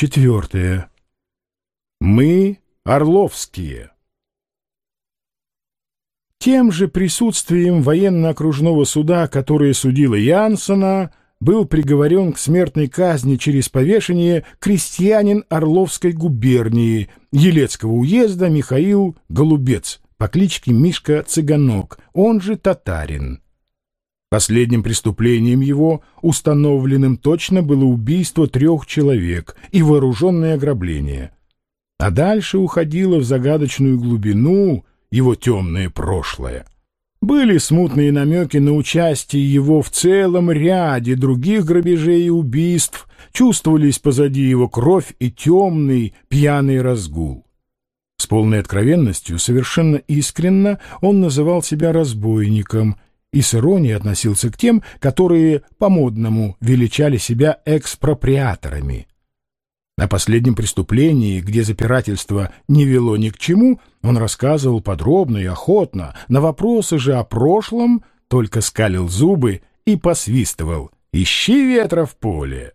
Четвертое. Мы Орловские. Тем же присутствием военно-окружного суда, которое судило Янсона, был приговорен к смертной казни через повешение крестьянин Орловской губернии Елецкого уезда Михаил Голубец по кличке Мишка Цыганок, он же Татарин. Последним преступлением его, установленным точно, было убийство трех человек и вооруженное ограбление. А дальше уходило в загадочную глубину его темное прошлое. Были смутные намеки на участие его в целом ряде других грабежей и убийств, чувствовались позади его кровь и темный пьяный разгул. С полной откровенностью, совершенно искренно, он называл себя разбойником и с иронией относился к тем, которые по-модному величали себя экспроприаторами. О последнем преступлении, где запирательство не вело ни к чему, он рассказывал подробно и охотно, на вопросы же о прошлом только скалил зубы и посвистывал «Ищи ветра в поле».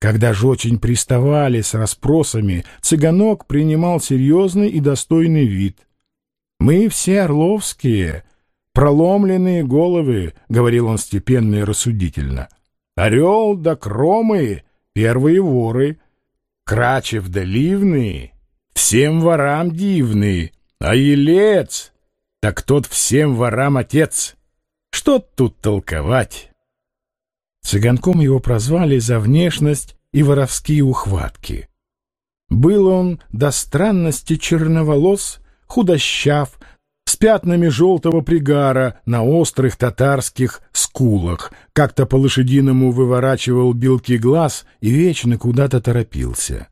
Когда же очень приставали с расспросами, цыганок принимал серьезный и достойный вид. «Мы все орловские, проломленные головы», — говорил он степенно и рассудительно. «Орел да кромы — первые воры». Крачев да ливный, всем ворам дивный, а елец, так тот всем ворам отец. Что тут толковать? Цыганком его прозвали за внешность и воровские ухватки. Был он до странности черноволос, худощав, с пятнами желтого пригара на острых татарских скулах, как-то по-лошадиному выворачивал белки глаз и вечно куда-то торопился.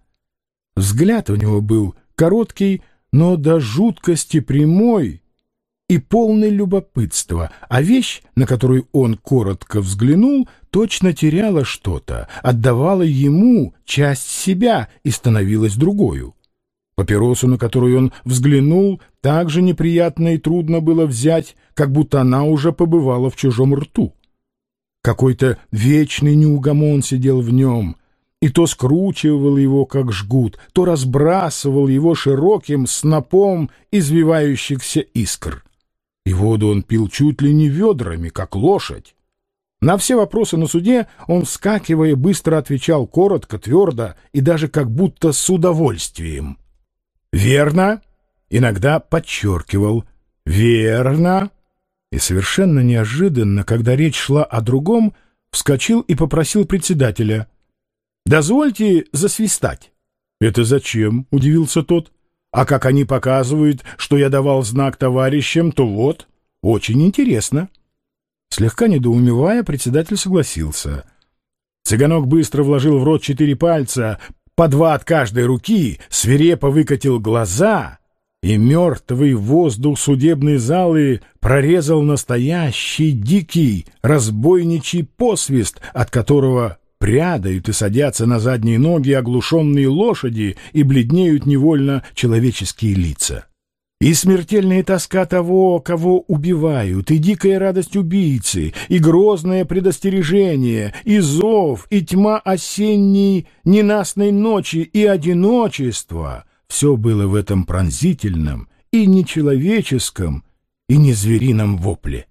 Взгляд у него был короткий, но до жуткости прямой и полный любопытства, а вещь, на которую он коротко взглянул, точно теряла что-то, отдавала ему часть себя и становилась другою. Папиросу, на которую он взглянул, так же неприятно и трудно было взять, как будто она уже побывала в чужом рту. Какой-то вечный неугомон сидел в нем, и то скручивал его, как жгут, то разбрасывал его широким снопом извивающихся искр. И воду он пил чуть ли не ведрами, как лошадь. На все вопросы на суде он, вскакивая, быстро отвечал коротко, твердо и даже как будто с удовольствием. «Верно!» Иногда подчеркивал «верно!» И совершенно неожиданно, когда речь шла о другом, вскочил и попросил председателя «Дозвольте засвистать». «Это зачем?» — удивился тот. «А как они показывают, что я давал знак товарищам, то вот, очень интересно». Слегка недоумевая, председатель согласился. Цыганок быстро вложил в рот четыре пальца, по два от каждой руки, свирепо выкатил глаза, и мертвый воздух судебной залы прорезал настоящий дикий разбойничий посвист, от которого прядают и садятся на задние ноги оглушенные лошади и бледнеют невольно человеческие лица. И смертельная тоска того, кого убивают, и дикая радость убийцы, и грозное предостережение, и зов, и тьма осенней ненастной ночи, и одиночество — все было в этом пронзительном и нечеловеческом, и незверином вопле.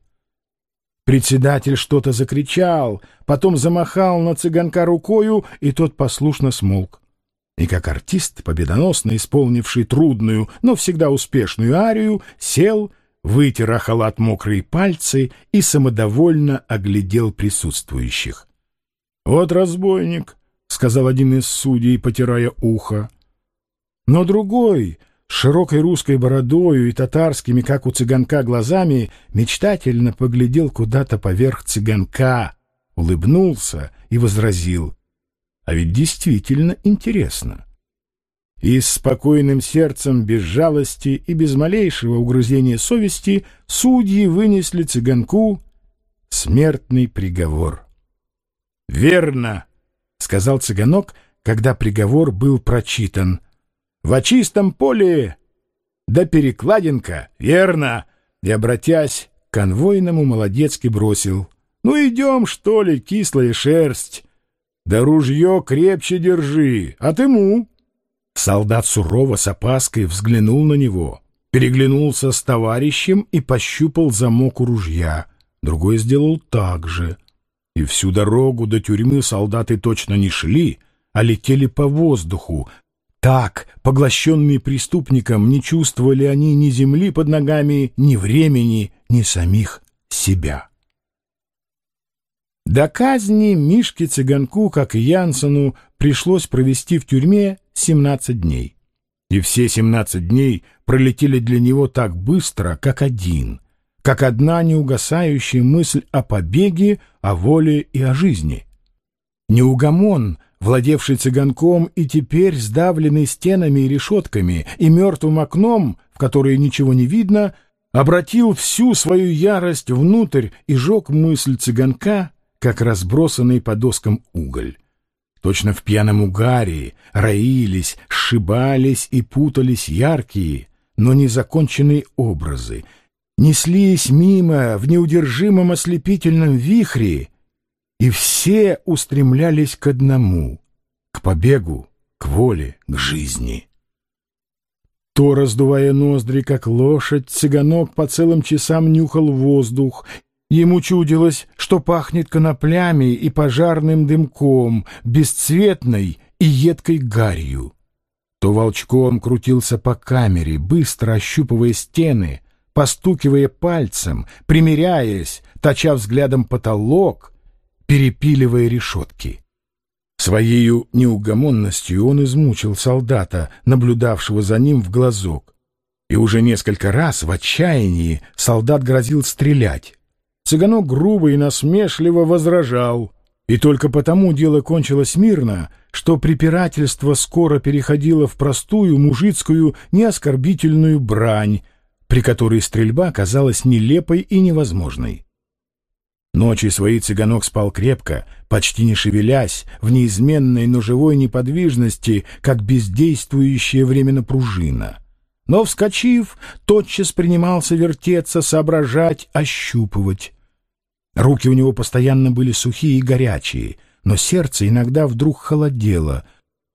Председатель что-то закричал, потом замахал на цыганка рукою, и тот послушно смолк и как артист, победоносно исполнивший трудную, но всегда успешную арию, сел, вытер халат мокрые пальцы и самодовольно оглядел присутствующих. «Вот разбойник», — сказал один из судей, потирая ухо. Но другой, с широкой русской бородою и татарскими, как у цыганка, глазами, мечтательно поглядел куда-то поверх цыганка, улыбнулся и возразил. А ведь действительно интересно. И с спокойным сердцем, без жалости и без малейшего угрызения совести судьи вынесли цыганку смертный приговор. «Верно», — сказал цыганок, когда приговор был прочитан. «В чистом поле да перекладинка, верно!» И, обратясь к конвойному, молодецки бросил. «Ну, идем, что ли, кислая шерсть!» Да ружье крепче держи, а ты му. Солдат сурово с опаской взглянул на него, переглянулся с товарищем и пощупал замок у ружья. Другой сделал так же. И всю дорогу до тюрьмы солдаты точно не шли, а летели по воздуху. Так, поглощенные преступником, не чувствовали они ни земли под ногами, ни времени, ни самих себя. До казни Мишке Цыганку, как и Янсену, пришлось провести в тюрьме 17 дней. И все 17 дней пролетели для него так быстро, как один, как одна неугасающая мысль о побеге, о воле и о жизни. Неугомон, владевший цыганком и теперь сдавленный стенами и решетками и мертвым окном, в которое ничего не видно, обратил всю свою ярость внутрь и жег мысль цыганка как разбросанный по доскам уголь. Точно в пьяном угаре роились, сшибались и путались яркие, но незаконченные образы, неслись мимо в неудержимом ослепительном вихре, и все устремлялись к одному — к побегу, к воле, к жизни. То, раздувая ноздри, как лошадь, цыганок по целым часам нюхал воздух Ему чудилось, что пахнет коноплями и пожарным дымком, бесцветной и едкой гарью. То волчком крутился по камере, быстро ощупывая стены, постукивая пальцем, примеряясь, точа взглядом потолок, перепиливая решетки. Своею неугомонностью он измучил солдата, наблюдавшего за ним в глазок. И уже несколько раз в отчаянии солдат грозил стрелять. Цыганок грубо и насмешливо возражал. И только потому дело кончилось мирно, что препирательство скоро переходило в простую мужицкую неоскорбительную брань, при которой стрельба казалась нелепой и невозможной. Ночи свои цыганок спал крепко, почти не шевелясь, в неизменной, но живой неподвижности, как бездействующая временно пружина. Но, вскочив, тотчас принимался вертеться, соображать, ощупывать. Руки у него постоянно были сухие и горячие, но сердце иногда вдруг холодело.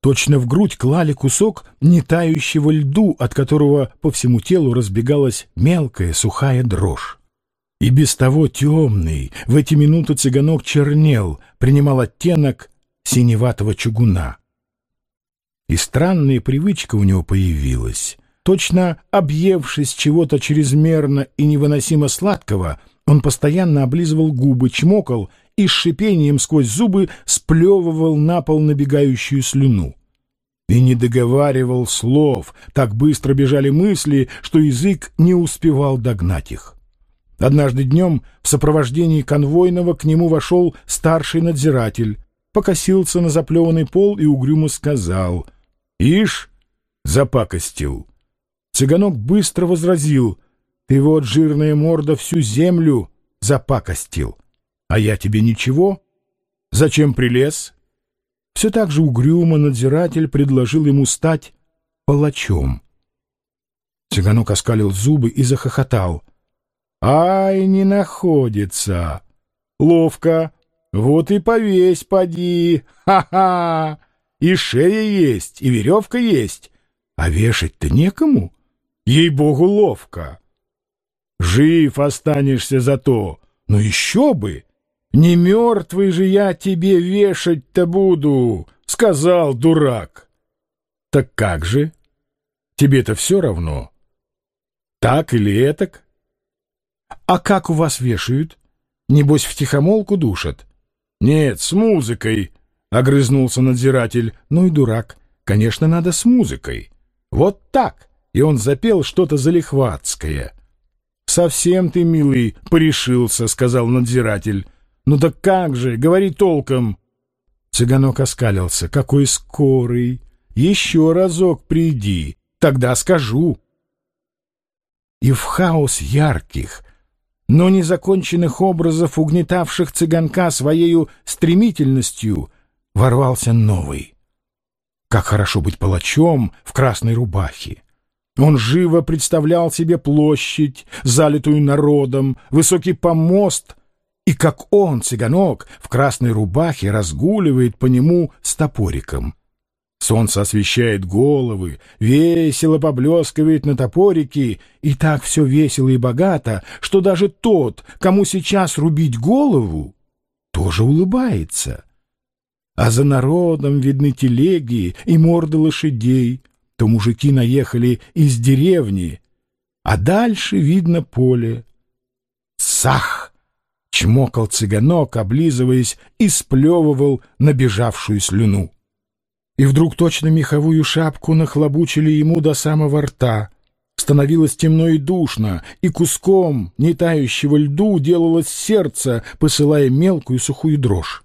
Точно в грудь клали кусок нетающего льду, от которого по всему телу разбегалась мелкая сухая дрожь. И без того темный в эти минуты цыганок чернел, принимал оттенок синеватого чугуна. И странная привычка у него появилась. Точно объевшись чего-то чрезмерно и невыносимо сладкого — он постоянно облизывал губы, чмокал и с шипением сквозь зубы сплевывал на пол набегающую слюну. И не договаривал слов, так быстро бежали мысли, что язык не успевал догнать их. Однажды днем в сопровождении конвойного к нему вошел старший надзиратель, покосился на заплеванный пол и угрюмо сказал «Ишь, запакостил». Цыганок быстро возразил ты вот, жирная морда, всю землю запакостил. А я тебе ничего? Зачем прилез? Все так же угрюмо надзиратель предложил ему стать палачом. Цыганок оскалил зубы и захохотал. «Ай, не находится! Ловко! Вот и повесь, поди! Ха-ха! И шея есть, и веревка есть, а вешать-то некому! Ей-богу, ловко!» Жив останешься зато. Ну еще бы! Не мертвый же я тебе вешать-то буду, сказал дурак. Так как же? Тебе-то все равно. Так или этак? А как у вас вешают? Небось, в тихомолку душат? Нет, с музыкой, — огрызнулся надзиратель. Ну и дурак. Конечно, надо с музыкой. Вот так. И он запел что-то залихватское. «Совсем ты, милый, порешился», — сказал надзиратель. «Ну так как же, говори толком». Цыганок оскалился. «Какой скорый! Еще разок приди, тогда скажу». И в хаос ярких, но незаконченных образов, угнетавших цыганка своею стремительностью, ворвался новый. Как хорошо быть палачом в красной рубахе! Он живо представлял себе площадь, залитую народом, высокий помост и как он, цыганок, в красной рубахе разгуливает по нему с топориком. Солнце освещает головы, весело поблескивает на топорике, и так все весело и богато, что даже тот, кому сейчас рубить голову, тоже улыбается. А за народом видны телеги и морды лошадей, то мужики наехали из деревни, а дальше видно поле. Сах! Чмокал цыганок, облизываясь, и сплевывал набежавшую слюну и вдруг точно меховую шапку нахлобучили ему до самого рта. Становилось темно и душно, и куском не тающего льду делалось сердце, посылая мелкую сухую дрожь.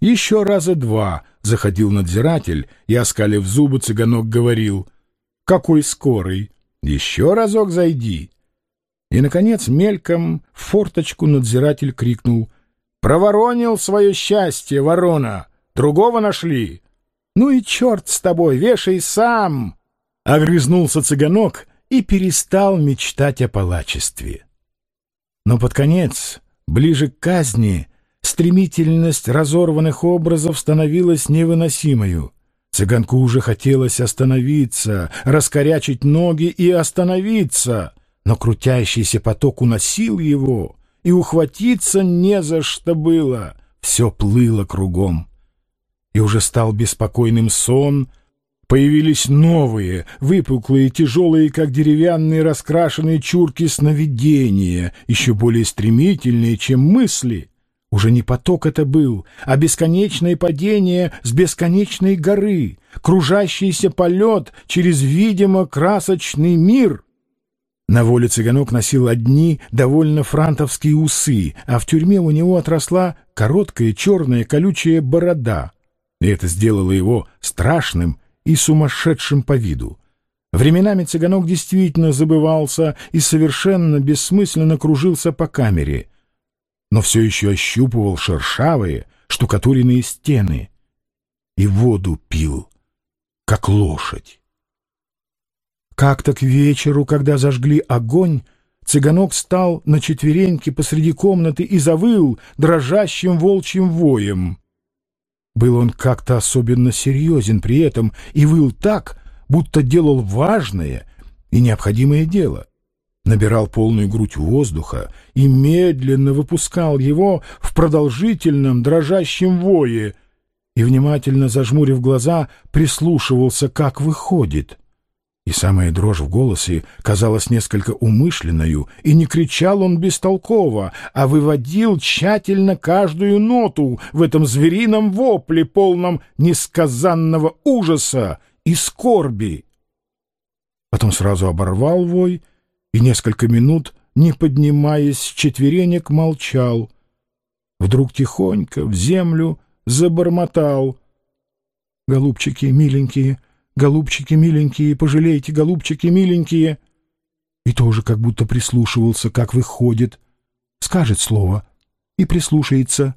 Еще раза два заходил надзиратель, и, оскалив зубы, цыганок говорил, «Какой скорый! Еще разок зайди!» И, наконец, мельком в форточку надзиратель крикнул, «Проворонил свое счастье, ворона! Другого нашли!» «Ну и черт с тобой, вешай сам!» Огрызнулся цыганок и перестал мечтать о палачестве. Но под конец, ближе к казни, стремительность разорванных образов становилась невыносимою. Цыганку уже хотелось остановиться, раскорячить ноги и остановиться, но крутящийся поток уносил его, и ухватиться не за что было, все плыло кругом и уже стал беспокойным сон, появились новые, выпуклые, тяжелые, как деревянные раскрашенные чурки сновидения, еще более стремительные, чем мысли. Уже не поток это был, а бесконечное падение с бесконечной горы, кружащийся полет через, видимо, красочный мир. На воле цыганок носил одни довольно франтовские усы, а в тюрьме у него отросла короткая черная колючая борода — и это сделало его страшным и сумасшедшим по виду. Временами цыганок действительно забывался и совершенно бессмысленно кружился по камере, но все еще ощупывал шершавые, штукатуренные стены и воду пил, как лошадь. Как-то к вечеру, когда зажгли огонь, цыганок стал на четвереньки посреди комнаты и завыл дрожащим волчьим воем. Был он как-то особенно серьезен при этом и выл так, будто делал важное и необходимое дело. Набирал полную грудь воздуха и медленно выпускал его в продолжительном дрожащем вое и, внимательно зажмурив глаза, прислушивался, как выходит — и самая дрожь в голосе казалась несколько умышленною, и не кричал он бестолково, а выводил тщательно каждую ноту в этом зверином вопле, полном несказанного ужаса и скорби. Потом сразу оборвал вой и несколько минут, не поднимаясь с четверенек, молчал. Вдруг тихонько в землю забормотал. «Голубчики, миленькие!» Голубчики миленькие, пожалейте, голубчики миленькие. И тоже как будто прислушивался, как выходит. Скажет слово и прислушается.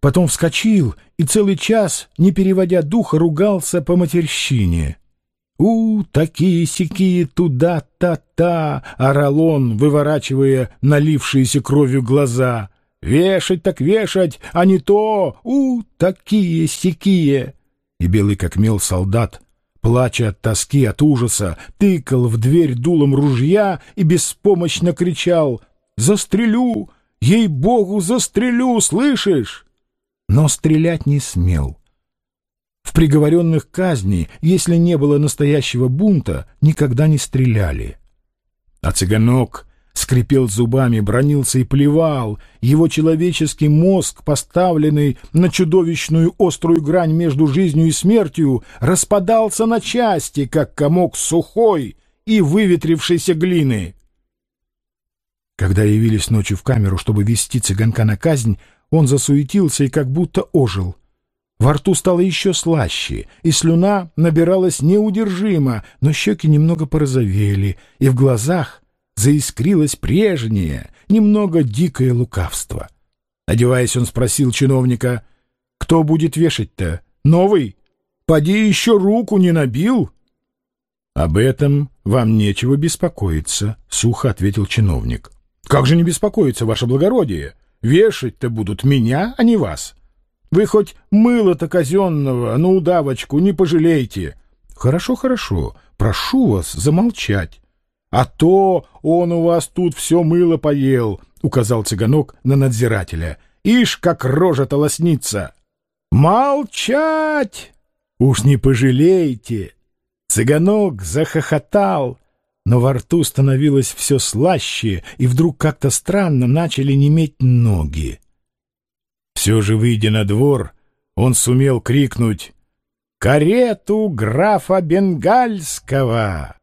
Потом вскочил и целый час, не переводя духа, ругался по матерщине. «У, такие-сякие туда-та-та!» — орал он, выворачивая налившиеся кровью глаза. «Вешать так вешать, а не то! У, такие-сякие!» И белый как мел солдат плача от тоски, от ужаса, тыкал в дверь дулом ружья и беспомощно кричал «Застрелю! Ей-богу, застрелю! Слышишь?» Но стрелять не смел. В приговоренных казни, если не было настоящего бунта, никогда не стреляли. А цыганок скрипел зубами, бронился и плевал. Его человеческий мозг, поставленный на чудовищную острую грань между жизнью и смертью, распадался на части, как комок сухой и выветрившейся глины. Когда явились ночью в камеру, чтобы вести цыганка на казнь, он засуетился и как будто ожил. Во рту стало еще слаще, и слюна набиралась неудержимо, но щеки немного порозовели, и в глазах заискрилось прежнее, немного дикое лукавство. Одеваясь, он спросил чиновника, «Кто будет вешать-то? Новый? Поди еще руку не набил?» «Об этом вам нечего беспокоиться», — сухо ответил чиновник. «Как же не беспокоиться, ваше благородие? Вешать-то будут меня, а не вас. Вы хоть мыло-то казенного на удавочку не пожалейте. Хорошо, хорошо, прошу вас замолчать. А то он у вас тут все мыло поел, — указал цыганок на надзирателя. Ишь, как рожа-то лоснится! Молчать! Уж не пожалейте! Цыганок захохотал, но во рту становилось все слаще, и вдруг как-то странно начали неметь ноги. Все же, выйдя на двор, он сумел крикнуть «Карету графа Бенгальского!»